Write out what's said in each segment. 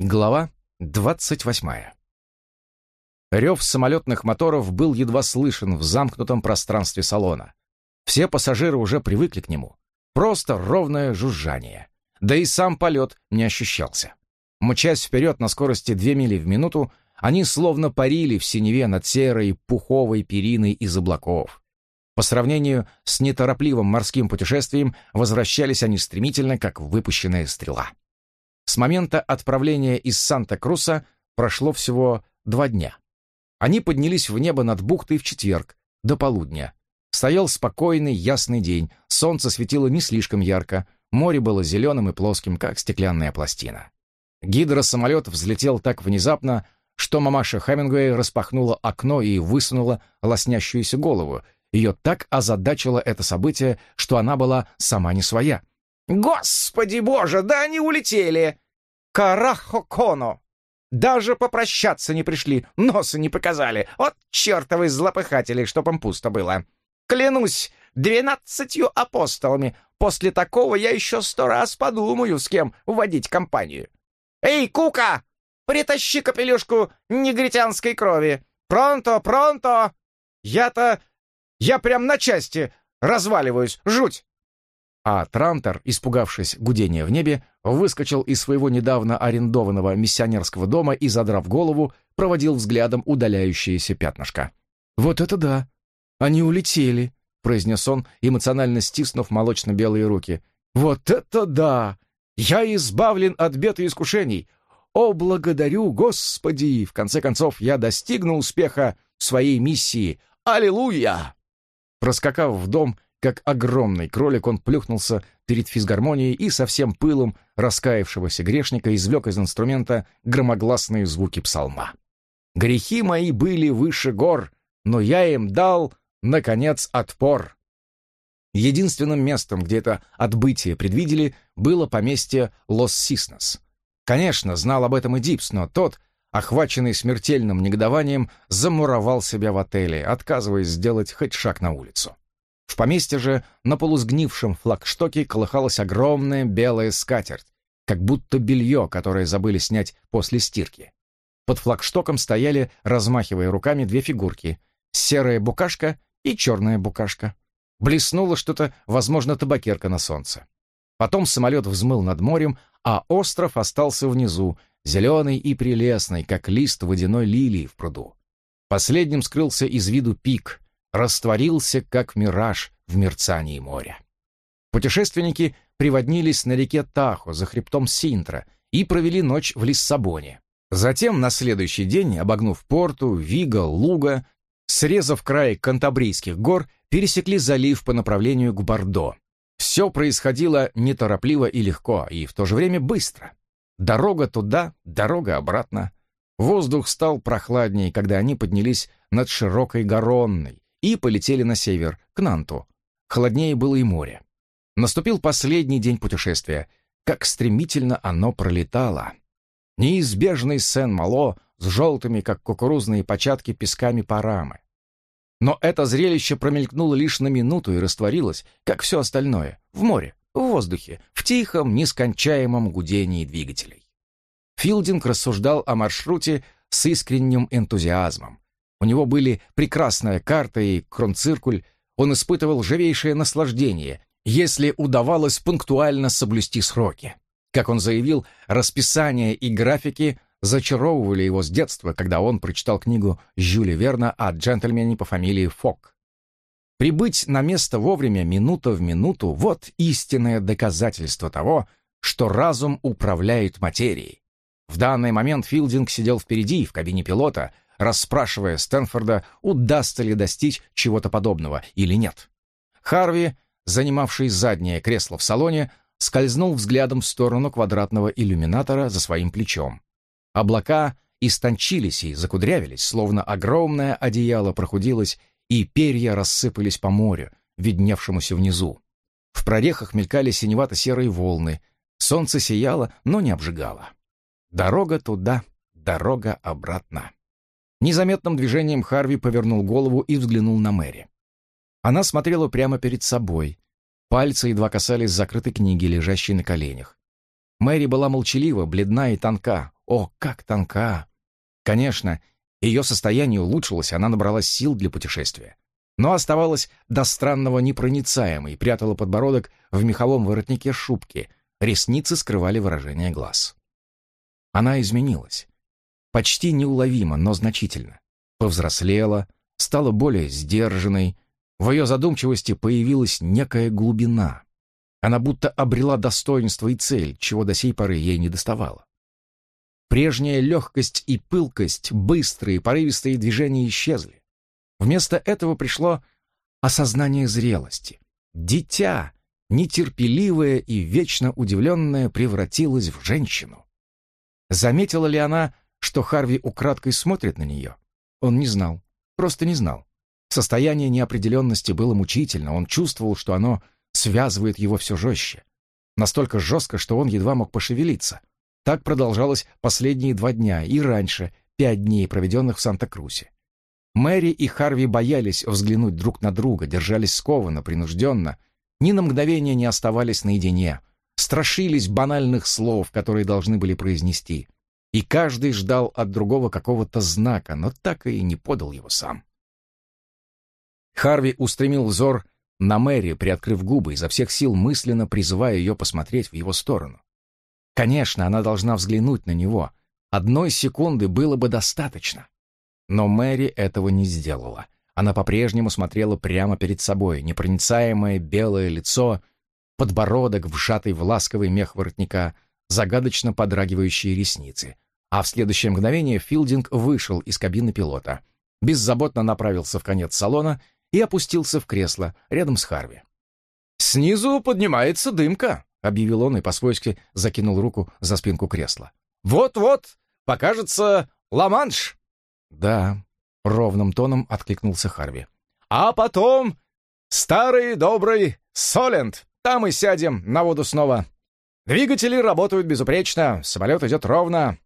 Глава двадцать восьмая. Рев самолетных моторов был едва слышен в замкнутом пространстве салона. Все пассажиры уже привыкли к нему. Просто ровное жужжание. Да и сам полет не ощущался. Мчась вперед на скорости две мили в минуту, они словно парили в синеве над серой пуховой периной из облаков. По сравнению с неторопливым морским путешествием возвращались они стремительно, как выпущенная стрела. С момента отправления из Санта-Круса прошло всего два дня. Они поднялись в небо над бухтой в четверг, до полудня. Стоял спокойный, ясный день, солнце светило не слишком ярко, море было зеленым и плоским, как стеклянная пластина. Гидросамолет взлетел так внезапно, что мамаша Хемингуэй распахнула окно и высунула лоснящуюся голову. Ее так озадачило это событие, что она была сама не своя. «Господи боже, да они улетели! Карахоконо! Даже попрощаться не пришли, носа не показали. Вот чертовы злопыхатели, чтоб им пусто было. Клянусь двенадцатью апостолами, после такого я еще сто раз подумаю, с кем вводить компанию. Эй, Кука, притащи капелюшку негритянской крови. Пронто, пронто! Я-то... Я прям на части разваливаюсь, жуть!» А Трантор, испугавшись гудения в небе, выскочил из своего недавно арендованного миссионерского дома и, задрав голову, проводил взглядом удаляющееся пятнышко. «Вот это да! Они улетели!» — произнес он, эмоционально стиснув молочно-белые руки. «Вот это да! Я избавлен от бед и искушений! О, благодарю, Господи! В конце концов, я достигну успеха своей миссии! Аллилуйя!» Проскакав в дом, как огромный кролик он плюхнулся перед физгармонией и со всем пылом раскаявшегося грешника извлек из инструмента громогласные звуки псалма. «Грехи мои были выше гор, но я им дал, наконец, отпор». Единственным местом, где это отбытие предвидели, было поместье Лос-Сиснос. Конечно, знал об этом и Дипс, но тот, охваченный смертельным негодованием, замуровал себя в отеле, отказываясь сделать хоть шаг на улицу. В поместье же на полусгнившем флагштоке колыхалась огромная белая скатерть, как будто белье, которое забыли снять после стирки. Под флагштоком стояли, размахивая руками, две фигурки — серая букашка и черная букашка. Блеснуло что-то, возможно, табакерка на солнце. Потом самолет взмыл над морем, а остров остался внизу, зеленый и прелестный, как лист водяной лилии в пруду. Последним скрылся из виду пик, растворился, как мираж в мерцании моря. Путешественники приводнились на реке Тахо за хребтом Синтра и провели ночь в Лиссабоне. Затем на следующий день, обогнув порту, Вига, Луга, срезав край Кантабрийских гор, пересекли залив по направлению к Бордо. Все происходило неторопливо и легко, и в то же время быстро. Дорога туда, дорога обратно. Воздух стал прохладнее, когда они поднялись над широкой Garonной, и полетели на север, к Нанту. Холоднее было и море. Наступил последний день путешествия. Как стремительно оно пролетало. Неизбежный Сен-Мало с желтыми, как кукурузные початки, песками Парамы. Но это зрелище промелькнуло лишь на минуту и растворилось, как все остальное, в море, в воздухе, в тихом, нескончаемом гудении двигателей. Филдинг рассуждал о маршруте с искренним энтузиазмом, у него были прекрасная карта и кронциркуль, он испытывал живейшее наслаждение, если удавалось пунктуально соблюсти сроки. Как он заявил, расписание и графики зачаровывали его с детства, когда он прочитал книгу Жюля Верна о джентльмене по фамилии Фок. Прибыть на место вовремя, минута в минуту — вот истинное доказательство того, что разум управляет материей. В данный момент Филдинг сидел впереди, в кабине пилота — расспрашивая Стэнфорда, удастся ли достичь чего-то подобного или нет. Харви, занимавший заднее кресло в салоне, скользнул взглядом в сторону квадратного иллюминатора за своим плечом. Облака истончились и закудрявились, словно огромное одеяло прохудилось, и перья рассыпались по морю, видневшемуся внизу. В прорехах мелькали синевато-серые волны. Солнце сияло, но не обжигало. Дорога туда, дорога обратно. Незаметным движением Харви повернул голову и взглянул на Мэри. Она смотрела прямо перед собой. Пальцы едва касались закрытой книги, лежащей на коленях. Мэри была молчалива, бледна и тонка, о, как тонка! Конечно, ее состояние улучшилось, она набрала сил для путешествия. Но оставалась до странного непроницаемой, прятала подбородок в меховом воротнике шубки, ресницы скрывали выражение глаз. Она изменилась. Почти неуловимо, но значительно. Повзрослела, стала более сдержанной, в ее задумчивости появилась некая глубина. Она будто обрела достоинство и цель, чего до сей поры ей не доставало. Прежняя легкость и пылкость, быстрые, порывистые движения исчезли. Вместо этого пришло осознание зрелости. Дитя, нетерпеливое и вечно удивленное, превратилось в женщину. Заметила ли она, что Харви украдкой смотрит на нее? Он не знал, просто не знал. Состояние неопределенности было мучительно, он чувствовал, что оно связывает его все жестче. Настолько жестко, что он едва мог пошевелиться. Так продолжалось последние два дня и раньше, пять дней, проведенных в Санта-Крусе. Мэри и Харви боялись взглянуть друг на друга, держались скованно, принужденно, ни на мгновение не оставались наедине, страшились банальных слов, которые должны были произнести. И каждый ждал от другого какого-то знака, но так и не подал его сам. Харви устремил взор на Мэри, приоткрыв губы, изо всех сил мысленно призывая ее посмотреть в его сторону. Конечно, она должна взглянуть на него. Одной секунды было бы достаточно. Но Мэри этого не сделала. Она по-прежнему смотрела прямо перед собой, непроницаемое белое лицо, подбородок, вжатый в ласковый мех воротника, загадочно подрагивающие ресницы. А в следующее мгновение Филдинг вышел из кабины пилота, беззаботно направился в конец салона и опустился в кресло рядом с Харви. «Снизу поднимается дымка», — объявил он и по-свойски закинул руку за спинку кресла. «Вот-вот, покажется Ла-Манш!» «Да», — ровным тоном откликнулся Харви. «А потом старый добрый Соленд. Там и сядем на воду снова. Двигатели работают безупречно, самолет идет ровно.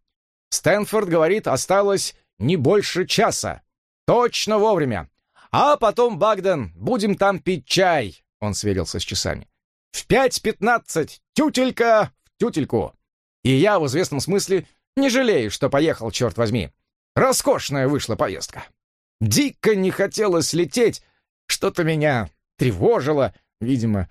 Стэнфорд говорит, осталось не больше часа. Точно вовремя. А потом, Багден, будем там пить чай. Он сверился с часами. В пять пятнадцать, тютелька в тютельку. И я в известном смысле не жалею, что поехал, черт возьми. Роскошная вышла поездка. Дико не хотелось лететь, что-то меня тревожило, видимо.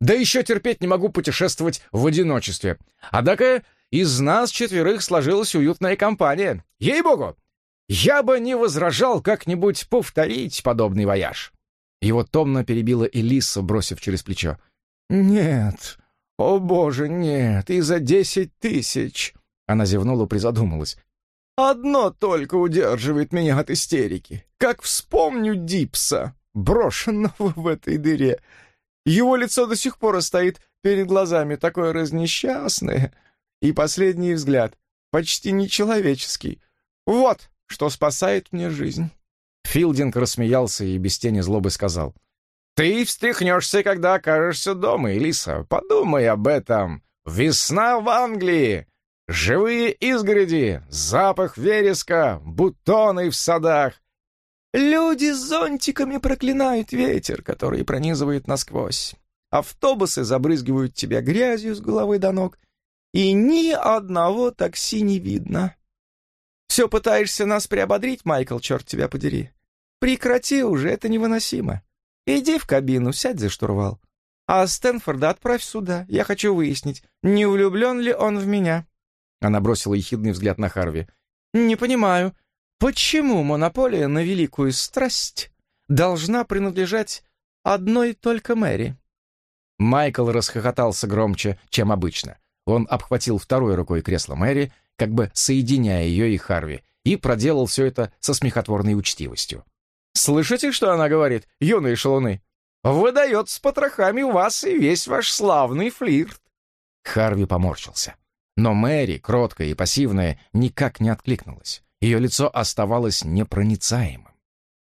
Да еще терпеть не могу путешествовать в одиночестве. Однако из нас четверых сложилась уютная компания. Ей-богу, я бы не возражал как-нибудь повторить подобный вояж. Его томно перебила Элиса, бросив через плечо. «Нет, о боже, нет, и за десять тысяч!» Она зевнула, призадумалась. «Одно только удерживает меня от истерики. Как вспомню Дипса, брошенного в этой дыре. Его лицо до сих пор стоит перед глазами, такое разнесчастное. И последний взгляд, почти нечеловеческий. Вот, что спасает мне жизнь». Филдинг рассмеялся и без тени злобы сказал. «Ты встряхнешься, когда окажешься дома, Элиса. Подумай об этом. Весна в Англии. Живые изгороди, запах вереска, бутоны в садах. Люди с зонтиками проклинают ветер, который пронизывает насквозь. Автобусы забрызгивают тебя грязью с головы до ног, и ни одного такси не видно. Все пытаешься нас приободрить, Майкл, черт тебя подери. Прекрати уже, это невыносимо. Иди в кабину, сядь за штурвал. А Стэнфорда отправь сюда. Я хочу выяснить, не влюблен ли он в меня». Она бросила ехидный взгляд на Харви. «Не понимаю, почему монополия на великую страсть должна принадлежать одной только Мэри?» Майкл расхохотался громче, чем обычно. Он обхватил второй рукой кресло Мэри как бы соединяя ее и Харви, и проделал все это со смехотворной учтивостью. «Слышите, что она говорит, юные шалуны? Выдает с потрохами вас и весь ваш славный флирт!» Харви поморщился. Но Мэри, кроткая и пассивная, никак не откликнулась. Ее лицо оставалось непроницаемым.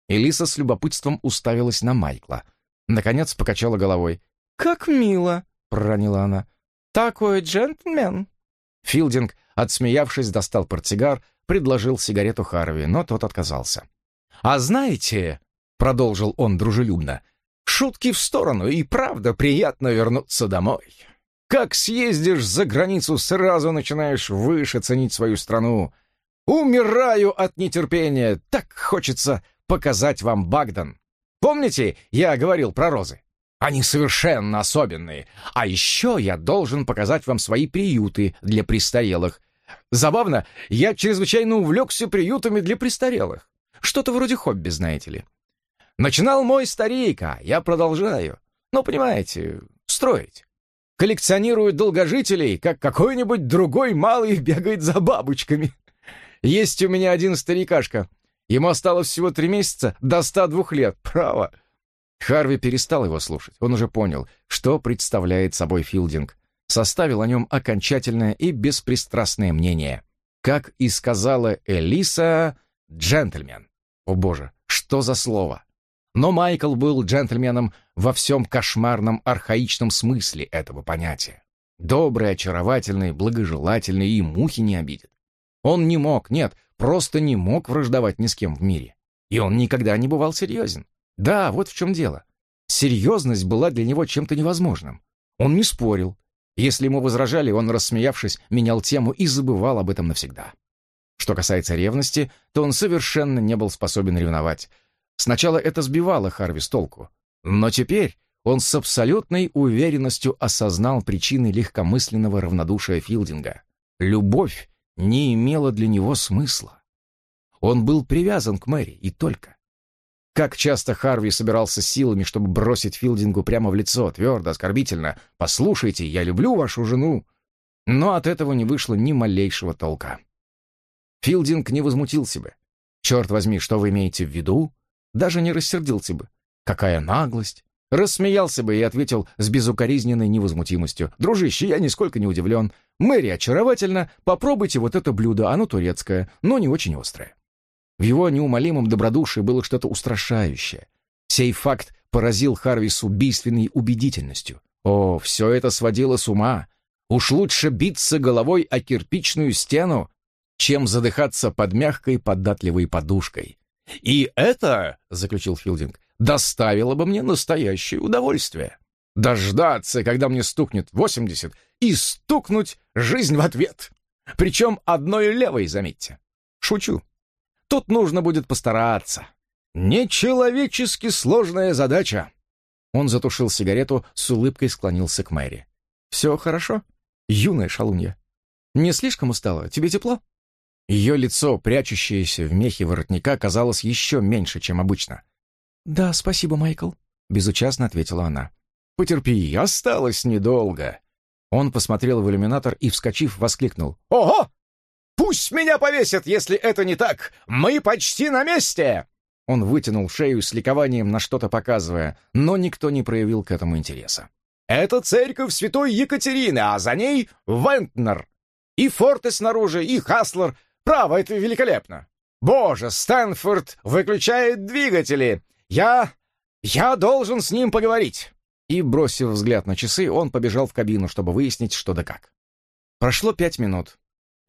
Элиса с любопытством уставилась на Майкла. Наконец покачала головой. «Как мило!» — проронила она. «Такой джентльмен!» Филдинг Отсмеявшись, достал портсигар, предложил сигарету Харви, но тот отказался. «А знаете...» — продолжил он дружелюбно. «Шутки в сторону, и правда приятно вернуться домой. Как съездишь за границу, сразу начинаешь выше ценить свою страну. Умираю от нетерпения, так хочется показать вам Багдан. Помните, я говорил про розы? Они совершенно особенные. А еще я должен показать вам свои приюты для престарелых. Забавно, я чрезвычайно увлекся приютами для престарелых. Что-то вроде хобби, знаете ли. Начинал мой старик, а я продолжаю. Ну, понимаете, строить коллекционирует долгожителей, как какой-нибудь другой малый бегает за бабочками. Есть у меня один старикашка. Ему осталось всего три месяца до 102 лет, право. Харви перестал его слушать. Он уже понял, что представляет собой Филдинг. Составил о нем окончательное и беспристрастное мнение. Как и сказала Элиса, джентльмен. О боже, что за слово? Но Майкл был джентльменом во всем кошмарном архаичном смысле этого понятия. Добрый, очаровательный, благожелательный и мухи не обидит. Он не мог, нет, просто не мог враждовать ни с кем в мире. И он никогда не бывал серьезен. Да, вот в чем дело. Серьезность была для него чем-то невозможным. Он не спорил. Если ему возражали, он, рассмеявшись, менял тему и забывал об этом навсегда. Что касается ревности, то он совершенно не был способен ревновать, Сначала это сбивало Харви с толку, но теперь он с абсолютной уверенностью осознал причины легкомысленного равнодушия Филдинга. Любовь не имела для него смысла. Он был привязан к Мэри, и только. Как часто Харви собирался силами, чтобы бросить Филдингу прямо в лицо, твердо, оскорбительно «Послушайте, я люблю вашу жену!» Но от этого не вышло ни малейшего толка. Филдинг не возмутился бы. «Черт возьми, что вы имеете в виду?» даже не рассердился бы. Какая наглость! Рассмеялся бы и ответил с безукоризненной невозмутимостью. «Дружище, я нисколько не удивлен. Мэри очаровательно. Попробуйте вот это блюдо, оно турецкое, но не очень острое». В его неумолимом добродушии было что-то устрашающее. Сей факт поразил Харви с убийственной убедительностью. О, все это сводило с ума. Уж лучше биться головой о кирпичную стену, чем задыхаться под мягкой податливой подушкой. «И это, — заключил Филдинг, — доставило бы мне настоящее удовольствие. Дождаться, когда мне стукнет восемьдесят, и стукнуть жизнь в ответ. Причем одной левой, заметьте. Шучу. Тут нужно будет постараться. Нечеловечески сложная задача». Он затушил сигарету, с улыбкой склонился к Мэри. «Все хорошо, юная шалунья? Не слишком устала? Тебе тепло?» Ее лицо, прячущееся в мехе воротника, казалось еще меньше, чем обычно. «Да, спасибо, Майкл», — безучастно ответила она. «Потерпи, осталось недолго». Он посмотрел в иллюминатор и, вскочив, воскликнул. «Ого! Пусть меня повесят, если это не так! Мы почти на месте!» Он вытянул шею с ликованием на что-то показывая, но никто не проявил к этому интереса. «Это церковь святой Екатерины, а за ней Вентнер. И форты снаружи, и Хаслер, Право, это великолепно! Боже, Стэнфорд выключает двигатели! Я... я должен с ним поговорить!» И, бросив взгляд на часы, он побежал в кабину, чтобы выяснить, что да как. Прошло пять минут.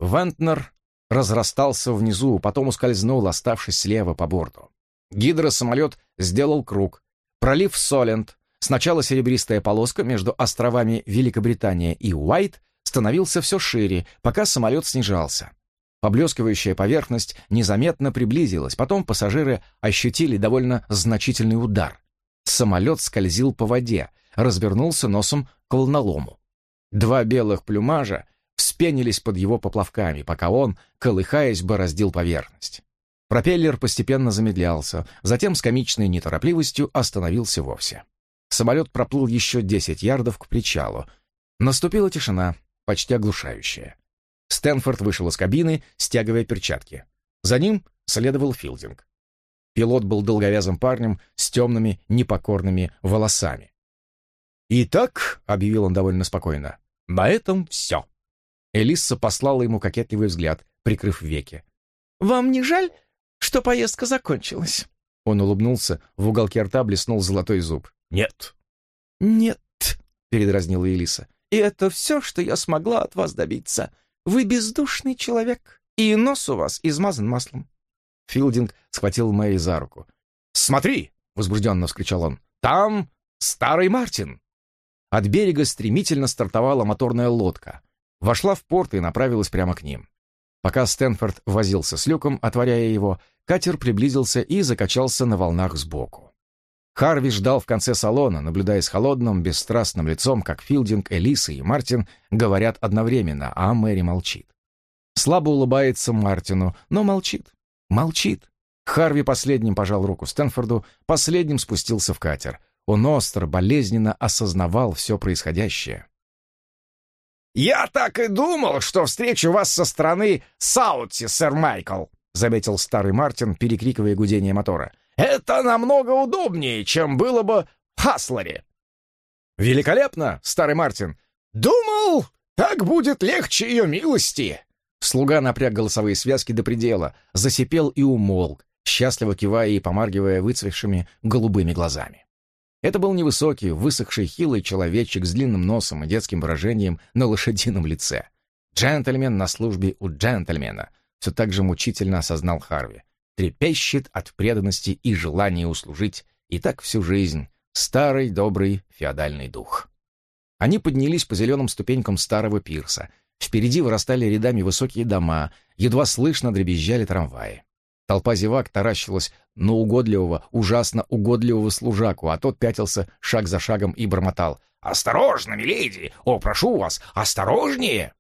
Вентнер разрастался внизу, потом ускользнул, оставшись слева по борту. Гидросамолет сделал круг. Пролив Соленд, сначала серебристая полоска между островами Великобритания и Уайт, становился все шире, пока самолет снижался. Поблескивающая поверхность незаметно приблизилась, потом пассажиры ощутили довольно значительный удар. Самолет скользил по воде, развернулся носом к волнолому. Два белых плюмажа вспенились под его поплавками, пока он, колыхаясь, бороздил поверхность. Пропеллер постепенно замедлялся, затем с комичной неторопливостью остановился вовсе. Самолет проплыл еще десять ярдов к причалу. Наступила тишина, почти оглушающая. Стэнфорд вышел из кабины, стягивая перчатки. За ним следовал Филдинг. Пилот был долговязым парнем с темными, непокорными волосами. «Итак», — объявил он довольно спокойно, — «на этом все». Элисса послала ему кокетливый взгляд, прикрыв веки. «Вам не жаль, что поездка закончилась?» Он улыбнулся, в уголке рта блеснул золотой зуб. «Нет». «Нет», — передразнила Элиса. «И это все, что я смогла от вас добиться. Вы бездушный человек, и нос у вас измазан маслом». Филдинг схватил Мэри за руку. «Смотри!» — возбужденно вскричал он. «Там старый Мартин!» от берега стремительно стартовала моторная лодка. Вошла в порт и направилась прямо к ним. Пока Стэнфорд возился с люком, отворяя его, катер приблизился и закачался на волнах сбоку. Харви ждал в конце салона, наблюдая с холодным, бесстрастным лицом, как Филдинг, Элиса и Мартин говорят одновременно, а Мэри молчит. Слабо улыбается Мартину, но молчит. Молчит. Харви последним пожал руку Стэнфорду, последним спустился в катер. Он остро, болезненно осознавал все происходящее. «Я так и думал, что встречу вас со стороны Саутси, сэр Майкл», заметил старый Мартин, перекрикивая гудение мотора. «Это намного удобнее, чем было бы в Хаслере». «Великолепно, старый Мартин!» «Думал, так будет легче ее милости!» Слуга напряг голосовые связки до предела, засипел и умолк, счастливо кивая и помаргивая выцвевшими голубыми глазами. Это был невысокий, высохший, хилый человечек с длинным носом и детским выражением на лошадином лице. Джентльмен на службе у джентльмена, все так же мучительно осознал Харви. Трепещет от преданности и желания услужить, и так всю жизнь. Старый добрый феодальный дух. Они поднялись по зеленым ступенькам старого пирса. Впереди вырастали рядами высокие дома, едва слышно дребезжали трамваи. Толпа зевак таращилась на угодливого, ужасно угодливого служаку, а тот пятился шаг за шагом и бормотал. «Осторожно, миледи! О, прошу вас, осторожнее!»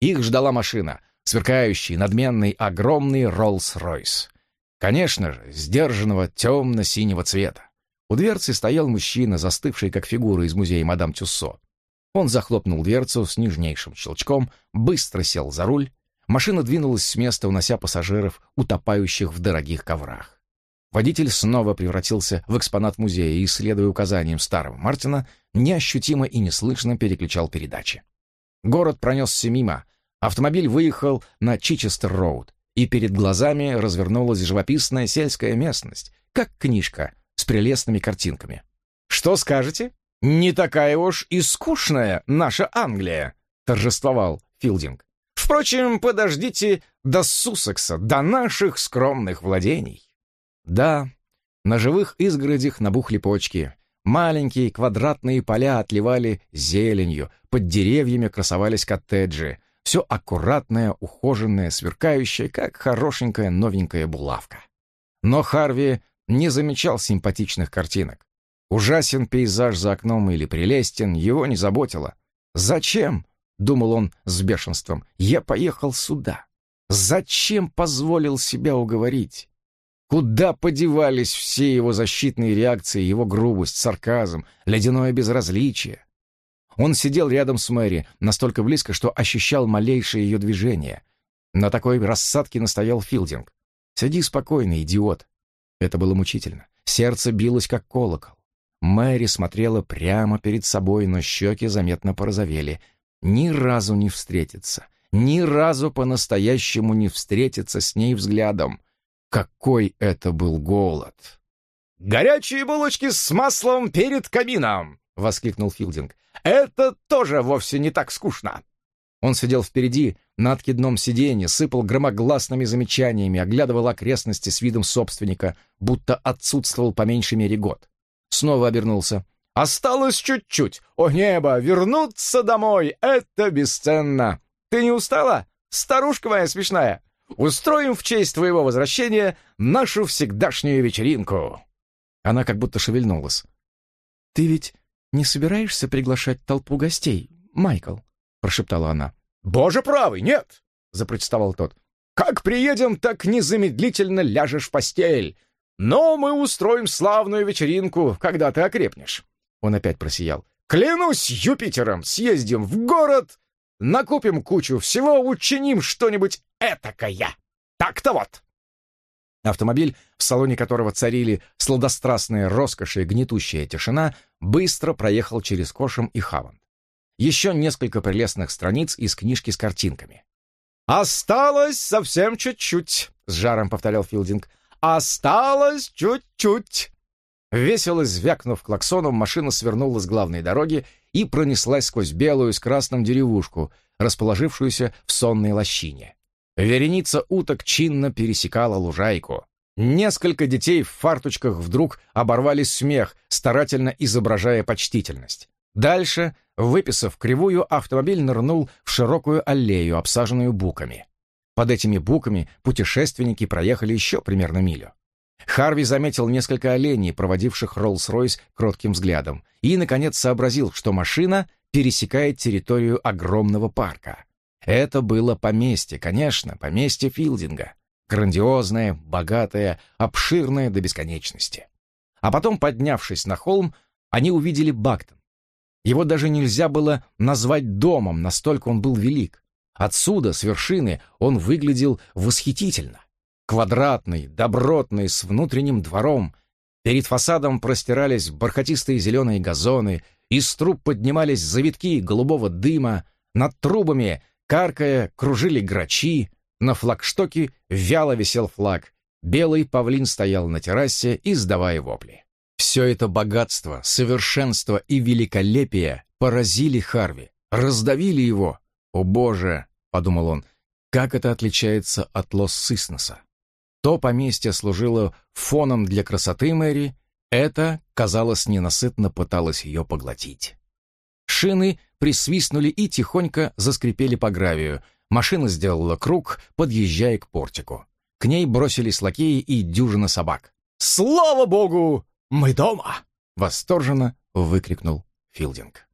Их ждала машина, сверкающий, надменный, огромный Роллс-Ройс. Конечно же, сдержанного темно-синего цвета. У дверцы стоял мужчина, застывший как фигура из музея мадам Тюссо. Он захлопнул дверцу с нежнейшим щелчком, быстро сел за руль Машина двинулась с места, унося пассажиров, утопающих в дорогих коврах. Водитель снова превратился в экспонат музея и, следуя указаниям старого Мартина, неощутимо и неслышно переключал передачи. Город пронесся мимо. Автомобиль выехал на Чичестер-роуд, и перед глазами развернулась живописная сельская местность, как книжка с прелестными картинками. «Что скажете? Не такая уж и скучная наша Англия!» — торжествовал Филдинг. Впрочем, подождите до Суссекса, до наших скромных владений. Да, на живых изгородях набухли почки. Маленькие квадратные поля отливали зеленью, под деревьями красовались коттеджи. Все аккуратное, ухоженное, сверкающее, как хорошенькая новенькая булавка. Но Харви не замечал симпатичных картинок. Ужасен пейзаж за окном или прелестен, его не заботило. Зачем — думал он с бешенством, — «я поехал сюда. Зачем позволил себя уговорить? Куда подевались все его защитные реакции, его грубость, сарказм, ледяное безразличие? Он сидел рядом с Мэри, настолько близко, что ощущал малейшее ее движение. На такой рассадке настоял Филдинг. «Сиди спокойно, идиот». Это было мучительно. Сердце билось, как колокол. Мэри смотрела прямо перед собой, но щеки заметно порозовели — ни разу не встретиться, ни разу по-настоящему не встретиться с ней взглядом. Какой это был голод! «Горячие булочки с маслом перед камином!» — воскликнул Филдинг. «Это тоже вовсе не так скучно!» Он сидел впереди, на откидном сиденье, сыпал громогласными замечаниями, оглядывал окрестности с видом собственника, будто отсутствовал по меньшей мере год. Снова обернулся. Осталось чуть-чуть. О небо, вернуться домой — это бесценно. Ты не устала, старушка моя смешная? Устроим в честь твоего возвращения нашу всегдашнюю вечеринку». Она как будто шевельнулась. «Ты ведь не собираешься приглашать толпу гостей, Майкл?» — прошептала она. «Боже правый, нет!» — запротестовал тот. «Как приедем, так незамедлительно ляжешь в постель. Но мы устроим славную вечеринку, когда ты окрепнешь. Он опять просиял. «Клянусь Юпитером, съездим в город, накупим кучу всего, учиним что-нибудь этакое. Так-то вот!» Автомобиль, в салоне которого царили сладострастная роскошь и гнетущая тишина, быстро проехал через Кошем и Хаван. Еще несколько прелестных страниц из книжки с картинками. «Осталось совсем чуть-чуть», — с жаром повторял Филдинг. «Осталось чуть-чуть». Весело звякнув клаксоном, машина свернула с главной дороги и пронеслась сквозь белую с красным деревушку, расположившуюся в сонной лощине. Вереница уток чинно пересекала лужайку. Несколько детей в фарточках вдруг оборвали смех, старательно изображая почтительность. Дальше, выписав кривую, автомобиль нырнул в широкую аллею, обсаженную буками. Под этими буками путешественники проехали еще примерно милю. Харви заметил несколько оленей, проводивших Роллс-Ройс кротким взглядом, и, наконец, сообразил, что машина пересекает территорию огромного парка. Это было поместье, конечно, поместье Филдинга. Грандиозное, богатое, обширное до бесконечности. А потом, поднявшись на холм, они увидели Бактон. Его даже нельзя было назвать домом, настолько он был велик. Отсюда, с вершины, он выглядел восхитительно. Квадратный, добротный, с внутренним двором. Перед фасадом простирались бархатистые зеленые газоны, из труб поднимались завитки голубого дыма, над трубами, каркая, кружили грачи, на флагштоке вяло висел флаг, белый павлин стоял на террасе, издавая вопли. Все это богатство, совершенство и великолепие поразили Харви, раздавили его. «О боже!» — подумал он, — «как это отличается от Лос-Сисноса?» То поместье служило фоном для красоты Мэри, это, казалось, ненасытно пыталось ее поглотить. Шины присвистнули и тихонько заскрипели по гравию. Машина сделала круг, подъезжая к портику. К ней бросились лакеи и дюжина собак. «Слава богу! Мы дома!» — восторженно выкрикнул Филдинг.